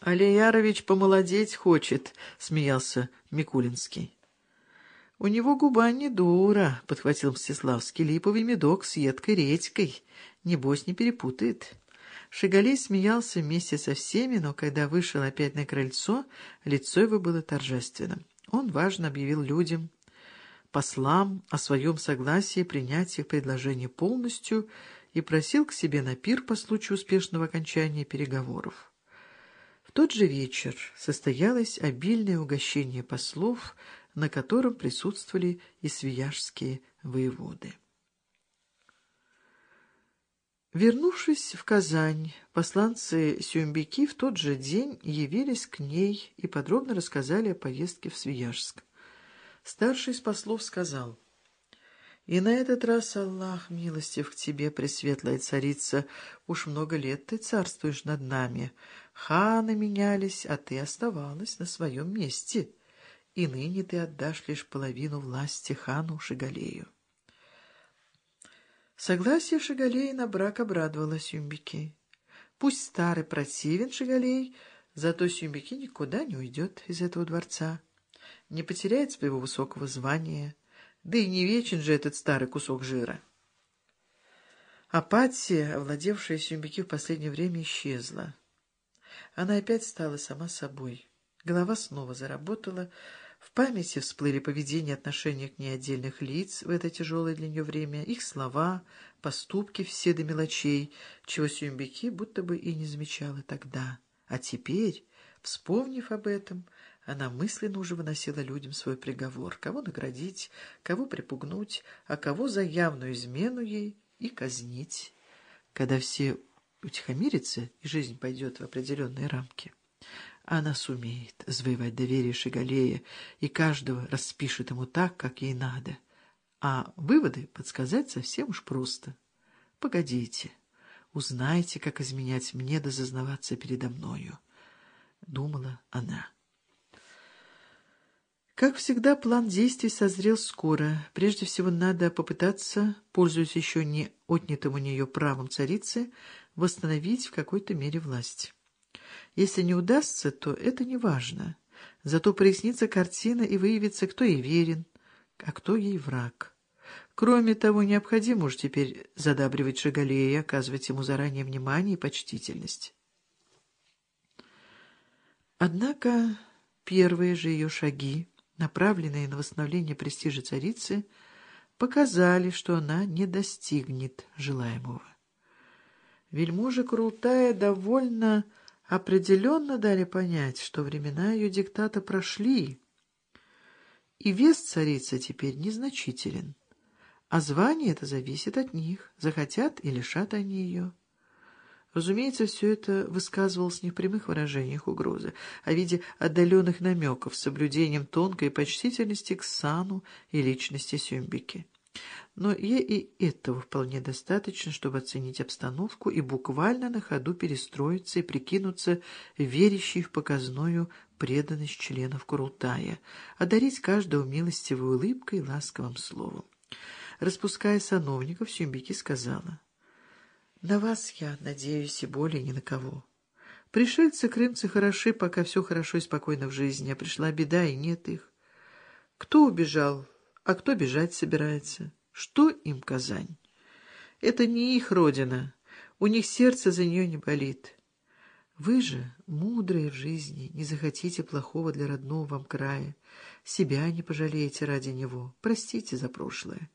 Алиярович помолодеть хочет, — смеялся Микулинский. — У него губа не дура, — подхватил Мстиславский, — липовый медок с едкой редькой. Небось, не перепутает. Шигалей смеялся вместе со всеми, но когда вышел опять на крыльцо, лицо его было торжественным. Он важно объявил людям, послам, о своем согласии принять их предложение полностью и просил к себе на пир по случаю успешного окончания переговоров. В тот же вечер состоялось обильное угощение послов, на котором присутствовали и свияжские воеводы. Вернувшись в Казань, посланцы Сюмбики в тот же день явились к ней и подробно рассказали о поездке в Свияжск. Старший из послов сказал, «И на этот раз Аллах милостив к тебе, пресветлая царица, уж много лет ты царствуешь над нами. Ханы менялись, а ты оставалась на своем месте, и ныне ты отдашь лишь половину власти хану Шигалею». Согласие Шагалей на брак обрадовало Сюмбике. Пусть старый противен Шагалей, зато Сюмбике никуда не уйдет из этого дворца, не потеряет своего высокого звания, да и не вечен же этот старый кусок жира. Апатия, овладевшая Сюмбике в последнее время, исчезла. Она опять стала сама собой. Голова снова заработала, в памяти всплыли поведение отношения к ней отдельных лиц в это тяжелое для нее время, их слова, поступки все до мелочей, чего Сюмбеки будто бы и не замечала тогда. А теперь, вспомнив об этом, она мысленно уже выносила людям свой приговор, кого наградить, кого припугнуть, а кого за явную измену ей и казнить, когда все утихомирятся и жизнь пойдет в определенные рамки. Она сумеет завоевать доверие Шигалея и каждого распишет ему так, как ей надо. А выводы подсказать совсем уж просто. Погодите, узнайте, как изменять мне да зазнаваться передо мною, — думала она. Как всегда, план действий созрел скоро. Прежде всего, надо попытаться, пользуясь еще не отнятым у нее правом царицы, восстановить в какой-то мере власть. Если не удастся, то это не важно. Зато прояснится картина и выявится, кто ей верен, а кто ей враг. Кроме того, необходимо уж теперь задабривать Шагалея и оказывать ему заранее внимание и почтительность. Однако первые же ее шаги, направленные на восстановление престижа царицы, показали, что она не достигнет желаемого. Вельможа Крутая довольно определенно дали понять, что времена ее диктата прошли, и вес царицы теперь незначителен, а звание это зависит от них, захотят и лишат они ее. Разумеется, все это высказывалось не в прямых выражениях угрозы, а в виде отдаленных намеков с соблюдением тонкой почтительности к сану и личности Сюмбики. Но ей и этого вполне достаточно, чтобы оценить обстановку и буквально на ходу перестроиться и прикинуться верящей в показную преданность членов Курултая, одарить каждого милостивой улыбкой и ласковым словом. Распуская сановников, Сюмбики сказала, «На вас я надеюсь и более ни на кого. Пришельцы-крымцы хороши, пока все хорошо и спокойно в жизни, а пришла беда, и нет их. Кто убежал, а кто бежать собирается?» Что им Казань? Это не их родина, у них сердце за нее не болит. Вы же, мудрые в жизни, не захотите плохого для родного вам края, себя не пожалеете ради него, простите за прошлое.